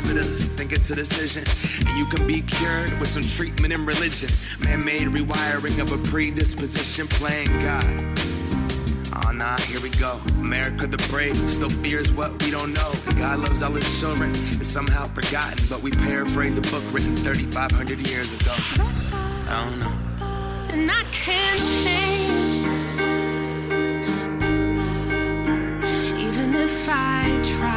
conservatives think it's a decision. And you can be cured with some treatment and religion. Man made rewiring of a predisposition playing God. Oh nah, here we go. America the brave still fears what we don't know. God loves all his children. It's somehow forgotten, but we paraphrase a book written 3,500 years ago. I don't know. And I can't change. Even if I tried,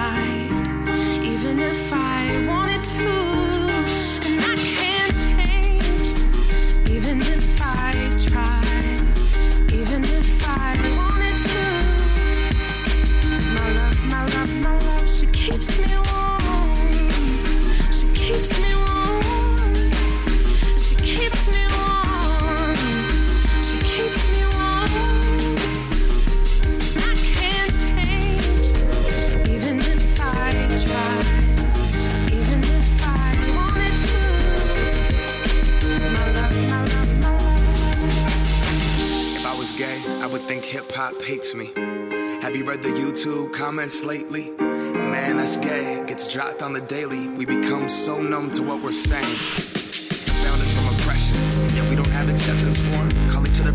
would think hip hop hates me. Have you read the YouTube comments lately? Man, that's gay. Gets dropped on the daily. We become so numb to what we're saying. Confounded from oppression. Yet we don't have acceptance for. Call each other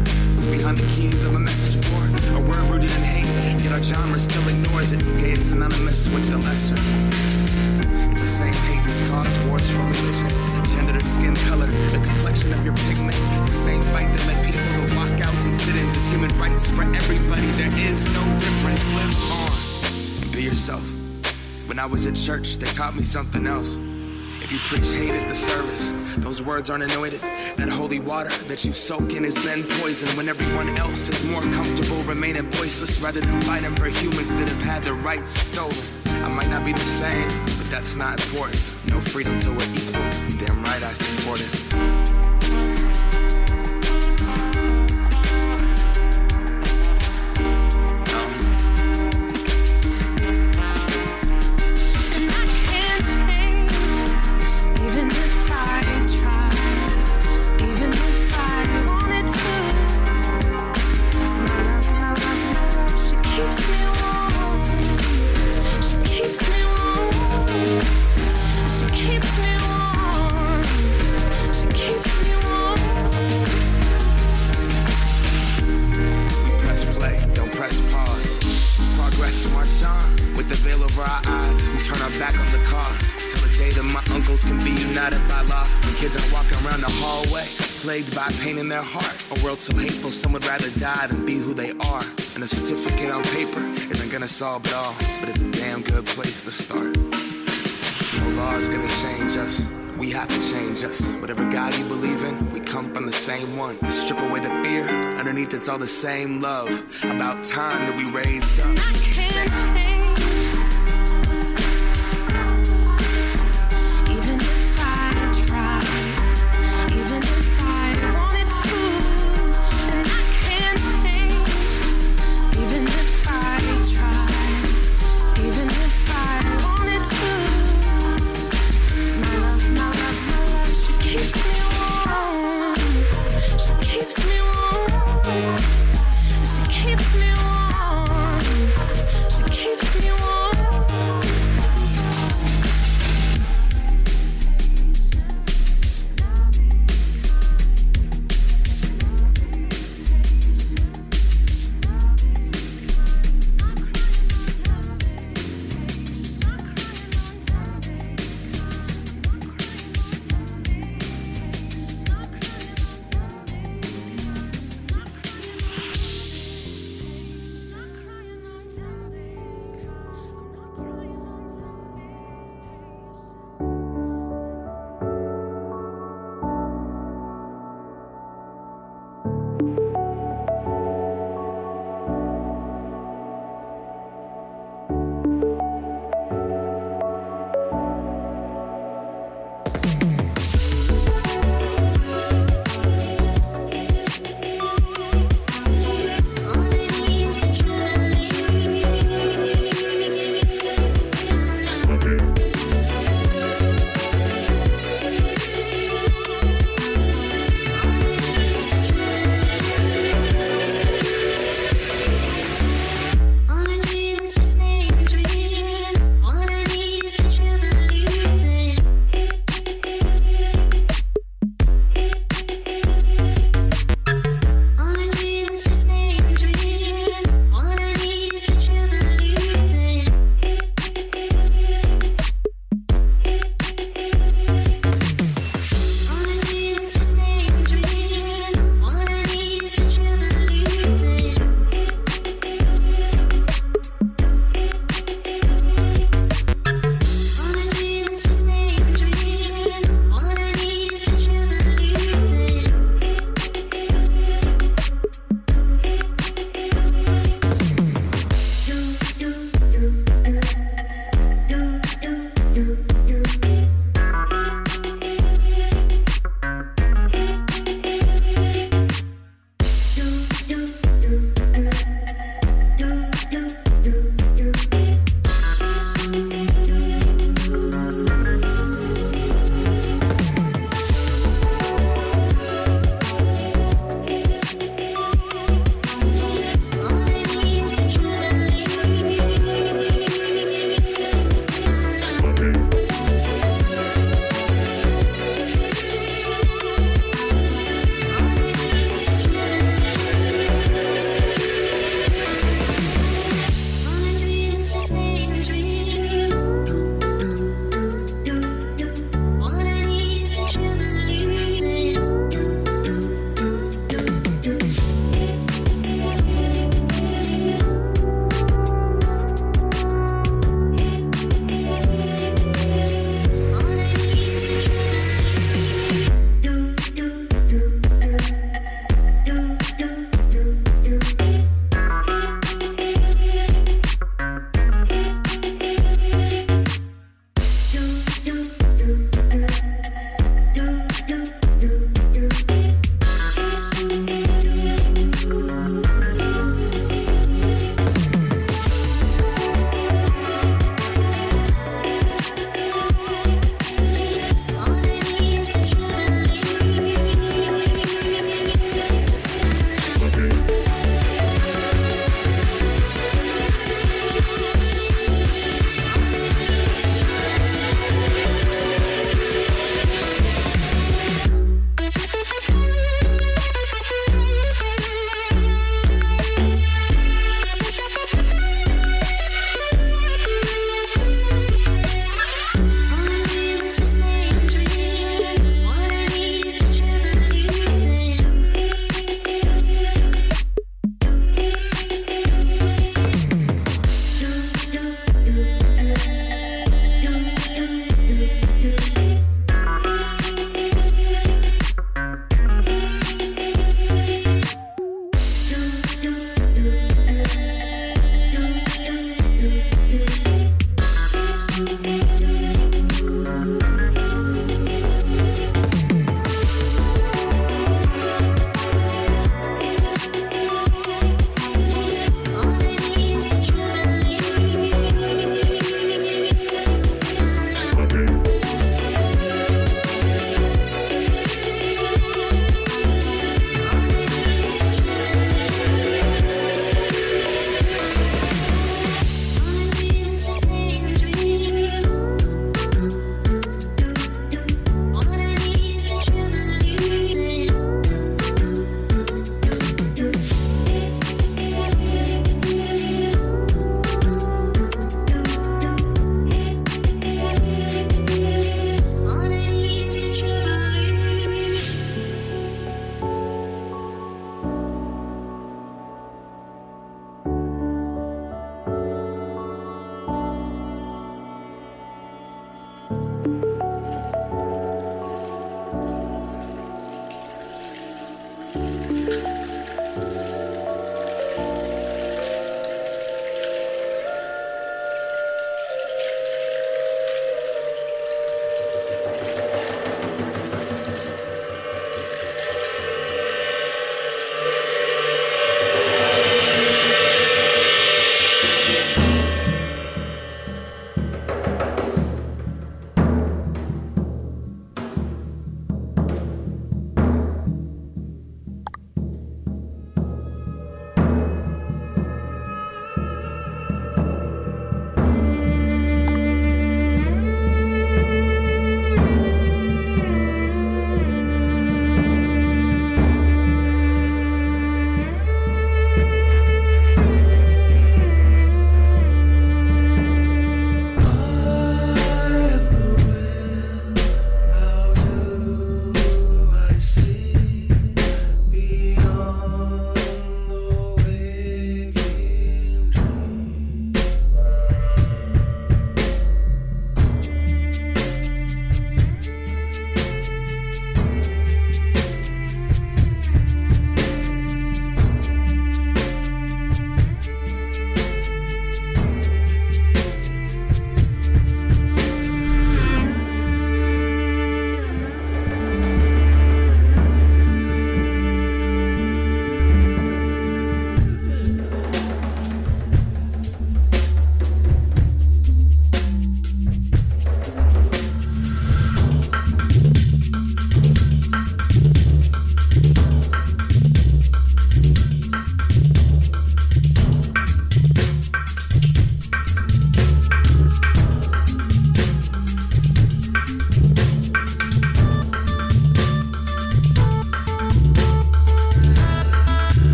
behind the keys of a message board. A word rooted in hate. Yet our genre still ignores it. Gay is synonymous with the lesser. It's the same hate that's caused wars from religion. Gender, skin color, the complexion of your pigment. The same fight that led people walkouts and. It's human rights for everybody. There is no difference. Live on and be yourself. When I was at church, they taught me something else. If you preach hate at the service, those words aren't anointed. That holy water that you soak in has been poisoned when everyone else is more comfortable remaining voiceless rather than fighting for humans that have had their rights stolen. I might not be the same, but that's not important. No freedom till we're equal. Damn right I support it. Plagued by pain in their heart. A world so hateful, some would rather die than be who they are. And a certificate on paper isn't gonna solve it all, but it's a damn good place to start. No law's gonna change us. We have to change us. Whatever God you believe in, we come from the same one. Strip away the fear, underneath it's all the same love. About time that we raised up. I can't change,